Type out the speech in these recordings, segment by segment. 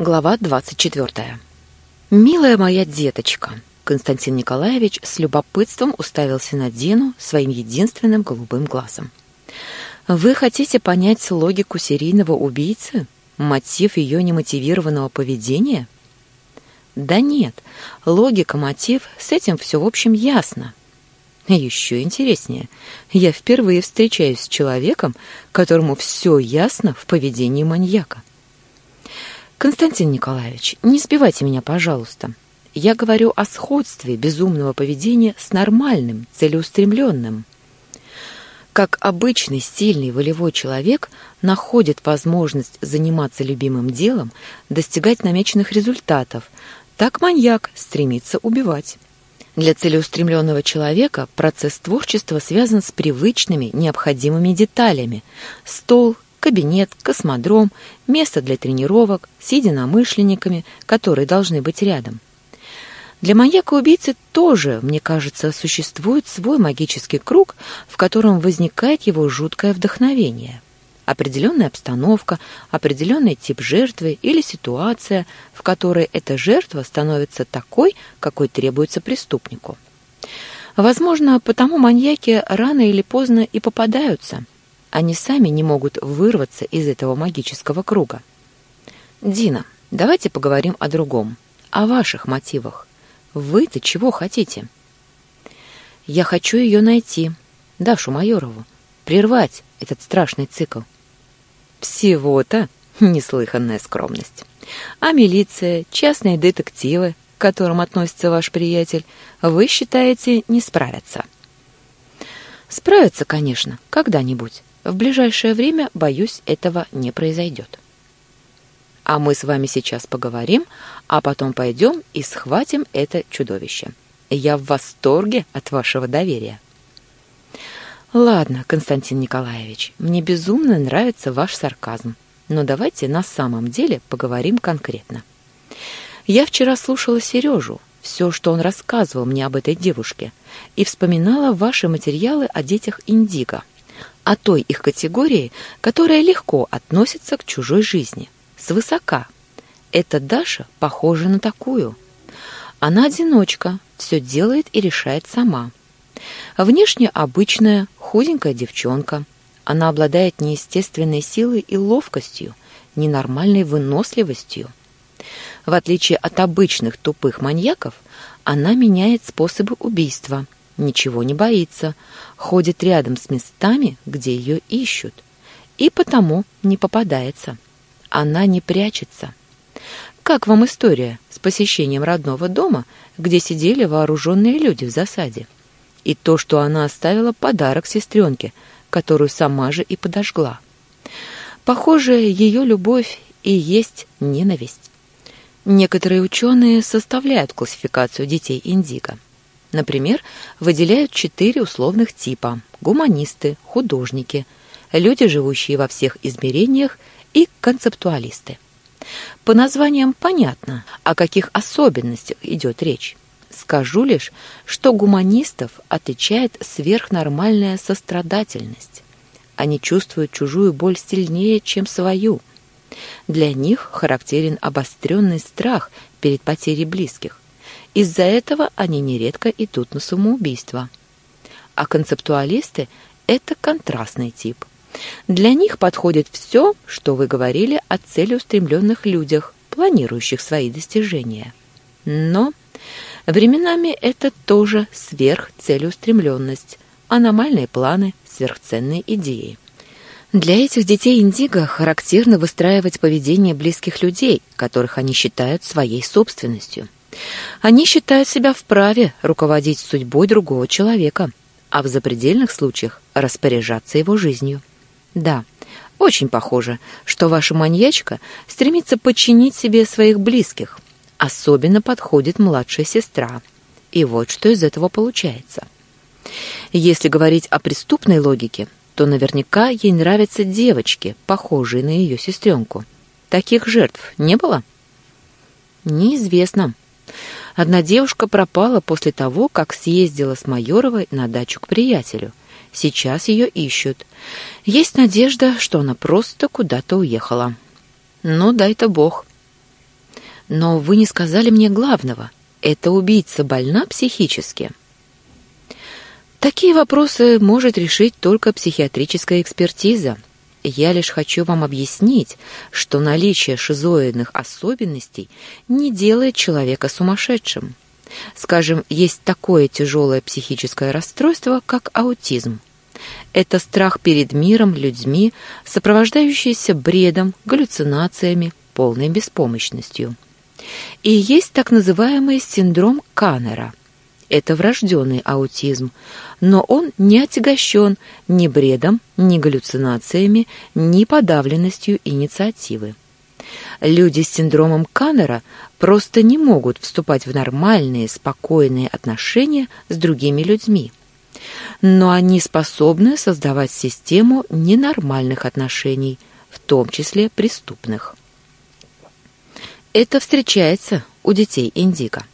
Глава 24. «Милая моя деточка!» Константин Николаевич с любопытством уставился на Дину своим единственным голубым глазом. «Вы хотите понять логику серийного убийцы? Мотив ее немотивированного поведения?» «Да нет, логика-мотив, с этим все в общем ясно. Еще интереснее, я впервые встречаюсь с человеком, которому все ясно в поведении маньяка. Константин Николаевич, не сбивайте меня, пожалуйста. Я говорю о сходстве безумного поведения с нормальным, целеустремленным. Как обычный сильный волевой человек находит возможность заниматься любимым делом, достигать намеченных результатов, так маньяк стремится убивать. Для целеустремленного человека процесс творчества связан с привычными, необходимыми деталями. Стол, кабинет, космодром, место для тренировок с единомышленниками, которые должны быть рядом. Для маньяка-убийцы тоже, мне кажется, существует свой магический круг, в котором возникает его жуткое вдохновение. Определенная обстановка, определенный тип жертвы или ситуация, в которой эта жертва становится такой, какой требуется преступнику. Возможно, потому маньяки рано или поздно и попадаются – они сами не могут вырваться из этого магического круга. Дина, давайте поговорим о другом, о ваших мотивах. Вы-то чего хотите? Я хочу ее найти, Дашу Майорову, прервать этот страшный цикл. Всего-то неслыханная скромность. А милиция, частные детективы, к которым относится ваш приятель, вы считаете, не справятся? Справятся, конечно, когда-нибудь. В ближайшее время, боюсь, этого не произойдет. А мы с вами сейчас поговорим, а потом пойдем и схватим это чудовище. Я в восторге от вашего доверия. Ладно, Константин Николаевич, мне безумно нравится ваш сарказм. Но давайте на самом деле поговорим конкретно. Я вчера слушала Сережу, все, что он рассказывал мне об этой девушке, и вспоминала ваши материалы о детях Индиго – о той их категории, которая легко относится к чужой жизни, свысока. Эта Даша похожа на такую. Она одиночка, все делает и решает сама. Внешне обычная, худенькая девчонка. Она обладает неестественной силой и ловкостью, ненормальной выносливостью. В отличие от обычных тупых маньяков, она меняет способы убийства – ничего не боится, ходит рядом с местами, где ее ищут, и потому не попадается. Она не прячется. Как вам история с посещением родного дома, где сидели вооруженные люди в засаде? И то, что она оставила подарок сестренке, которую сама же и подожгла. Похоже, ее любовь и есть ненависть. Некоторые ученые составляют классификацию детей Индиго. Например, выделяют четыре условных типа – гуманисты, художники, люди, живущие во всех измерениях, и концептуалисты. По названиям понятно, о каких особенностях идет речь. Скажу лишь, что гуманистов отличает сверхнормальная сострадательность. Они чувствуют чужую боль сильнее, чем свою. Для них характерен обостренный страх перед потерей близких, из-за этого они нередко идут на самоубийство. А концептуалисты – это контрастный тип. Для них подходит все, что вы говорили о целеустремленных людях, планирующих свои достижения. Но временами это тоже сверхцелеустремленность, аномальные планы, сверхценные идеи. Для этих детей индиго характерно выстраивать поведение близких людей, которых они считают своей собственностью – они считают себя вправе руководить судьбой другого человека, а в запредельных случаях распоряжаться его жизнью. Да, очень похоже, что ваша маньячка стремится подчинить себе своих близких. Особенно подходит младшая сестра. И вот что из этого получается. Если говорить о преступной логике, то наверняка ей нравятся девочки, похожие на ее сестренку. Таких жертв не было? Неизвестно. Одна девушка пропала после того, как съездила с Майоровой на дачу к приятелю. Сейчас ее ищут. Есть надежда, что она просто куда-то уехала. Ну, дай-то бог. Но вы не сказали мне главного. Эта убийца больна психически? Такие вопросы может решить только психиатрическая экспертиза. Я лишь хочу вам объяснить, что наличие шизоидных особенностей не делает человека сумасшедшим. Скажем, есть такое тяжелое психическое расстройство, как аутизм. Это страх перед миром, людьми, сопровождающийся бредом, галлюцинациями, полной беспомощностью. И есть так называемый синдром Каннера. Это врожденный аутизм, но он не отягощен ни бредом, ни галлюцинациями, ни подавленностью инициативы. Люди с синдромом Каннера просто не могут вступать в нормальные, спокойные отношения с другими людьми. Но они способны создавать систему ненормальных отношений, в том числе преступных. Это встречается у детей индиго.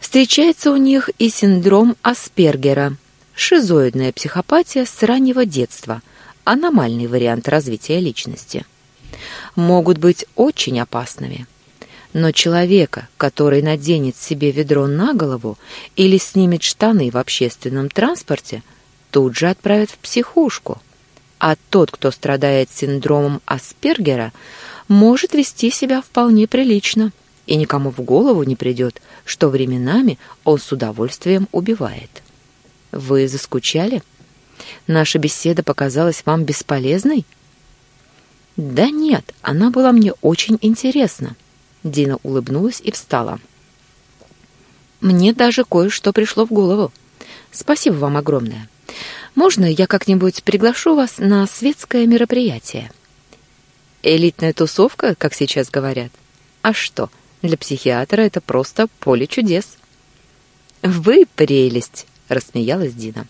Встречается у них и синдром Аспергера, шизоидная психопатия с раннего детства, аномальный вариант развития личности. Могут быть очень опасными. Но человека, который наденет себе ведро на голову или снимет штаны в общественном транспорте, тут же отправят в психушку. А тот, кто страдает синдромом Аспергера, может вести себя вполне прилично, и никому в голову не придет, что временами он с удовольствием убивает. Вы заскучали? Наша беседа показалась вам бесполезной? Да нет, она была мне очень интересна. Дина улыбнулась и встала. Мне даже кое-что пришло в голову. Спасибо вам огромное. Можно я как-нибудь приглашу вас на светское мероприятие? Элитная тусовка, как сейчас говорят. А что, для психиатра это просто поле чудес. Вы прелесть, рассмеялась Дина.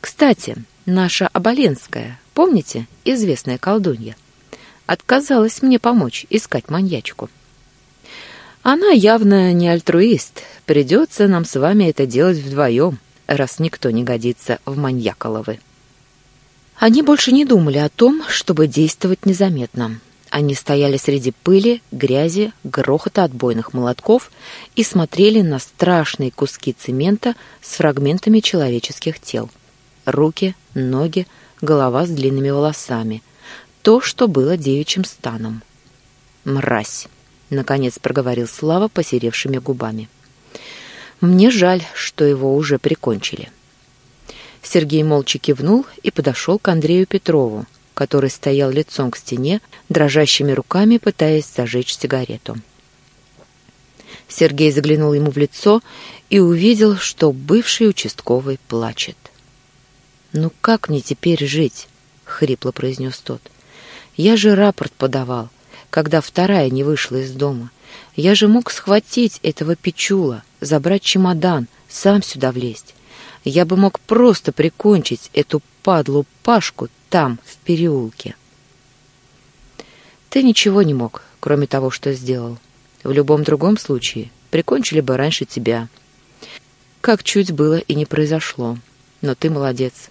Кстати, наша Оболенская, помните, известная колдунья, отказалась мне помочь искать маньячку. Она явно не альтруист. Придется нам с вами это делать вдвоем, раз никто не годится в маньяколовы. Они больше не думали о том, чтобы действовать незаметно. Они стояли среди пыли, грязи, грохота отбойных молотков и смотрели на страшные куски цемента с фрагментами человеческих тел. Руки, ноги, голова с длинными волосами. То, что было девичьим станом. «Мразь!» — наконец проговорил Слава посеревшими губами. «Мне жаль, что его уже прикончили». Сергей молча кивнул и подошел к Андрею Петрову, который стоял лицом к стене, дрожащими руками пытаясь зажечь сигарету. Сергей заглянул ему в лицо и увидел, что бывший участковый плачет. «Ну как мне теперь жить?» — хрипло произнес тот. «Я же рапорт подавал, когда вторая не вышла из дома. Я же мог схватить этого печула, забрать чемодан, сам сюда влезть. Я бы мог просто прикончить эту падлу Пашку там, в переулке. Ты ничего не мог, кроме того, что сделал. В любом другом случае прикончили бы раньше тебя. Как чуть было и не произошло. Но ты молодец.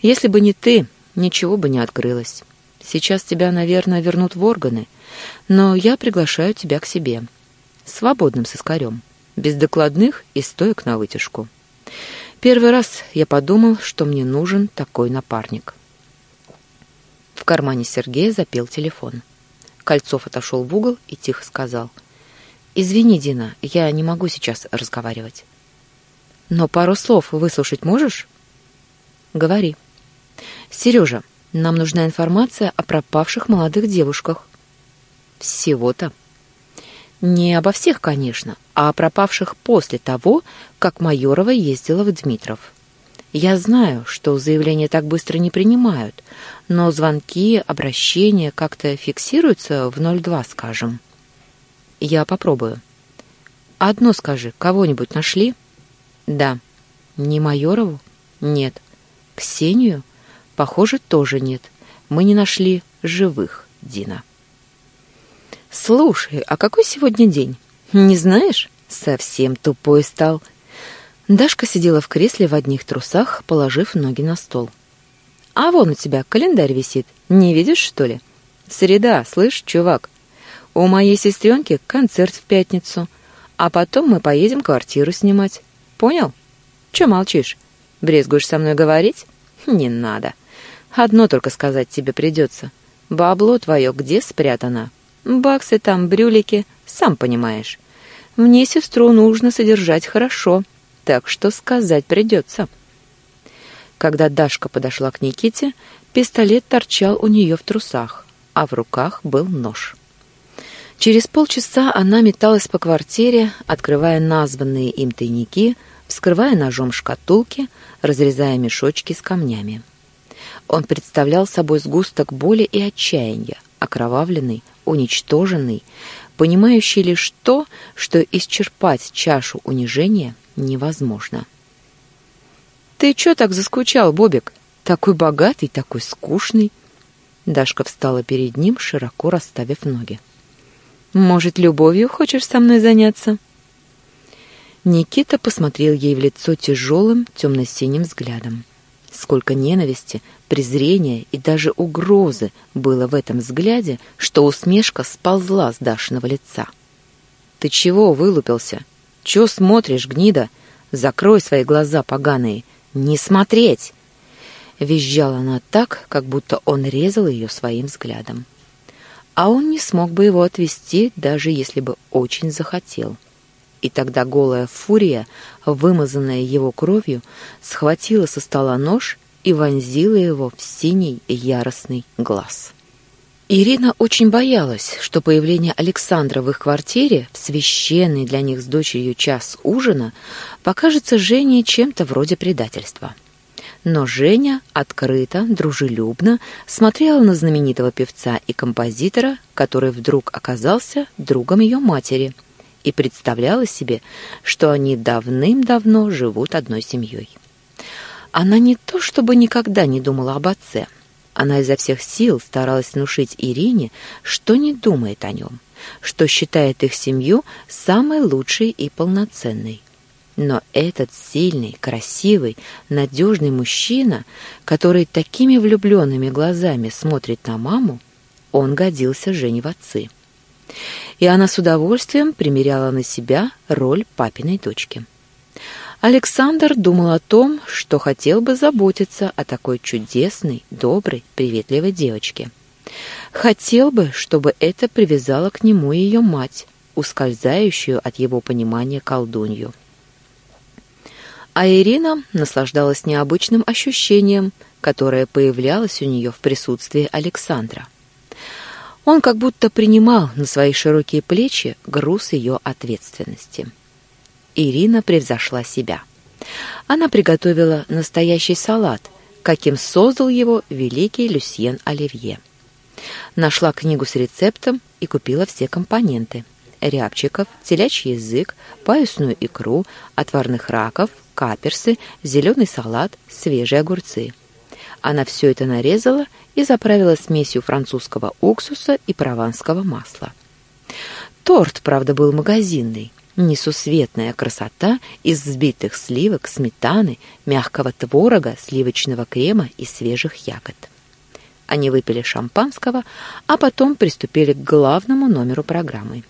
Если бы не ты, ничего бы не открылось. Сейчас тебя, наверное, вернут в органы, но я приглашаю тебя к себе. Свободным соскарем, без докладных и стоек на вытяжку. Первый раз я подумал, что мне нужен такой напарник. Кармане Сергея запел телефон. Кольцов отошел в угол и тихо сказал. «Извини, Дина, я не могу сейчас разговаривать». «Но пару слов выслушать можешь?» «Говори». «Сережа, нам нужна информация о пропавших молодых девушках». «Всего-то». Не обо всех, конечно, а о пропавших после того, как Майорова ездила в Дмитров. Я знаю, что заявления так быстро не принимают, но звонки, обращения как-то фиксируются в 02, скажем. Я попробую. Одно скажи, кого-нибудь нашли? Да. Не Майорову? Нет. Ксению? Похоже, тоже нет. Мы не нашли живых, Дина. «Слушай, а какой сегодня день? Не знаешь? Совсем тупой стал». Дашка сидела в кресле в одних трусах, положив ноги на стол. «А вон у тебя календарь висит. Не видишь, что ли?» «Среда, слышь, чувак?» У моей сестренки концерт в пятницу, а потом мы поедем квартиру снимать. Понял? Че молчишь? Брезгуешь со мной говорить? Не надо. Одно только сказать тебе придется. Бабло твое где спрятано? Баксы там, брюлики, сам понимаешь. Мне сестру нужно содержать хорошо, так что сказать придется. Когда Дашка подошла к Никите, пистолет торчал у нее в трусах, а в руках был нож. Через полчаса она металась по квартире, открывая названные им тайники, вскрывая ножом шкатулки, разрезая мешочки с камнями. Он представлял собой сгусток боли и отчаяния, окровавленный, уничтоженный, понимающий лишь то, что исчерпать чашу унижения невозможно. «Ты чё так заскучал, Бобик? Такой богатый, такой скучный!» Дашка встала перед ним, широко расставив ноги. «Может, любовью хочешь со мной заняться?» Никита посмотрел ей в лицо тяжелым темно-синим взглядом. Сколько ненависти, презрения и даже угрозы было в этом взгляде, что усмешка сползла с Дашиного лица. «Ты чего вылупился? Чего смотришь, гнида? Закрой свои глаза поганые! Не смотреть!» Визжала она так, как будто он резал ее своим взглядом. А он не смог бы его отвести, даже если бы очень захотел. И тогда голая фурия, вымазанная его кровью, схватила со стола нож и вонзила его в синий яростный глаз. Ирина очень боялась, что появление Александра в их квартире в священный для них с дочерью час ужина покажется Жене чем-то вроде предательства. Но Женя открыто, дружелюбно смотрела на знаменитого певца и композитора, который вдруг оказался другом ее матери – и представляла себе, что они давным-давно живут одной семьей. Она не то чтобы никогда не думала об отце. Она изо всех сил старалась внушить Ирине, что не думает о нем, что считает их семью самой лучшей и полноценной. Но этот сильный, красивый, надежный мужчина, который такими влюбленными глазами смотрит на маму, он годился Жене в отцы и она с удовольствием примеряла на себя роль папиной дочки. Александр думал о том, что хотел бы заботиться о такой чудесной, доброй, приветливой девочке. Хотел бы, чтобы это привязала к нему ее мать, ускользающую от его понимания колдунью. А Ирина наслаждалась необычным ощущением, которое появлялось у нее в присутствии Александра. Он как будто принимал на свои широкие плечи груз ее ответственности. Ирина превзошла себя. Она приготовила настоящий салат, каким создал его великий Люсьен Оливье. Нашла книгу с рецептом и купила все компоненты. Рябчиков, телячий язык, паюсную икру, отварных раков, каперсы, зеленый салат, свежие огурцы. Она все это нарезала и заправила смесью французского уксуса и прованского масла. Торт, правда, был магазинный. Несусветная красота из взбитых сливок, сметаны, мягкого творога, сливочного крема и свежих ягод. Они выпили шампанского, а потом приступили к главному номеру программы.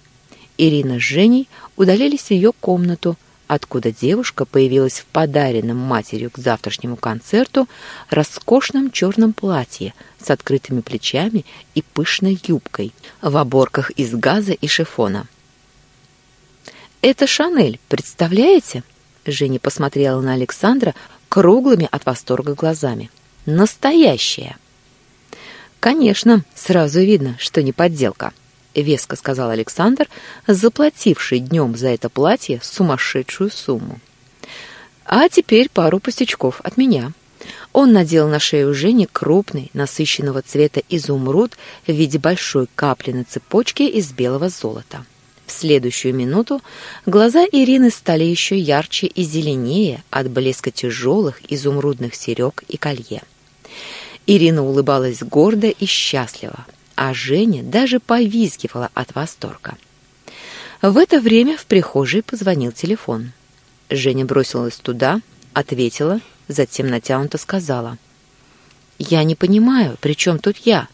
Ирина с Женей удалились в ее комнату, откуда девушка появилась в подаренном матерью к завтрашнему концерту роскошном черном платье с открытыми плечами и пышной юбкой в оборках из газа и шифона. «Это Шанель, представляете?» Женя посмотрела на Александра круглыми от восторга глазами. «Настоящая!» «Конечно, сразу видно, что не подделка», веско сказал Александр, заплативший днем за это платье сумасшедшую сумму. А теперь пару пустячков от меня. Он надел на шею Жени крупный, насыщенного цвета изумруд в виде большой капли на цепочке из белого золота. В следующую минуту глаза Ирины стали еще ярче и зеленее от блеска тяжелых изумрудных серег и колье. Ирина улыбалась гордо и счастливо, а Женя даже повизгивала от восторга. В это время в прихожей позвонил телефон. Женя бросилась туда, ответила, затем натянуто сказала. «Я не понимаю, при чем тут я?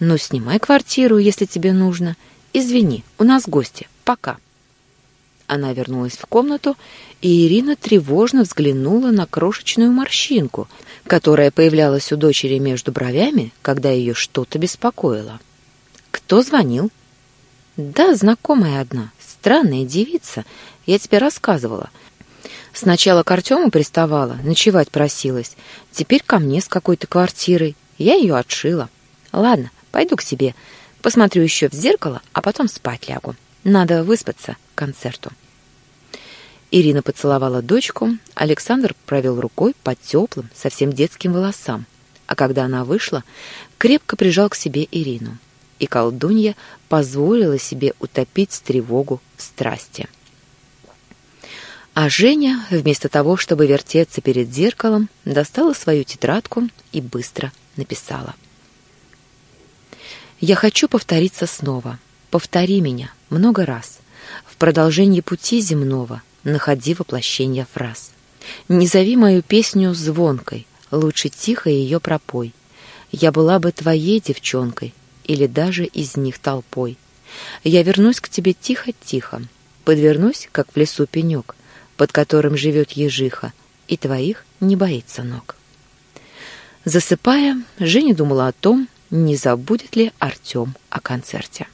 Ну, снимай квартиру, если тебе нужно. извини, у нас гости. Пока». Она вернулась в комнату, и Ирина тревожно взглянула на крошечную морщинку, которая появлялась у дочери между бровями, когда ее что-то беспокоило. «Кто звонил?» «Да, знакомая одна, странная девица. Я тебе рассказывала. Сначала к Артему приставала, ночевать просилась. Теперь ко мне с какой-то квартирой. Я ее отшила. Ладно, пойду к себе. Посмотрю еще в зеркало, а потом спать лягу. Надо выспаться к концерту. Ирина поцеловала дочку, Александр провел рукой по теплым, совсем детским волосам, а когда она вышла, крепко прижал к себе Ирину, и колдунья позволила себе утопить тревогу в страсти. А Женя, вместо того, чтобы вертеться перед зеркалом, достала свою тетрадку и быстро написала. «Я хочу повториться снова. Повтори меня много раз. В продолжении пути земного находи воплощение фраз. Не зови мою песню звонкой, лучше тихо ее пропой. Я была бы твоей девчонкой или даже из них толпой. Я вернусь к тебе тихо-тихо, подвернусь, как в лесу пенек, под которым живет ежиха, и твоих не боится ног. Засыпая, Женя думала о том, не забудет ли Артем о концерте.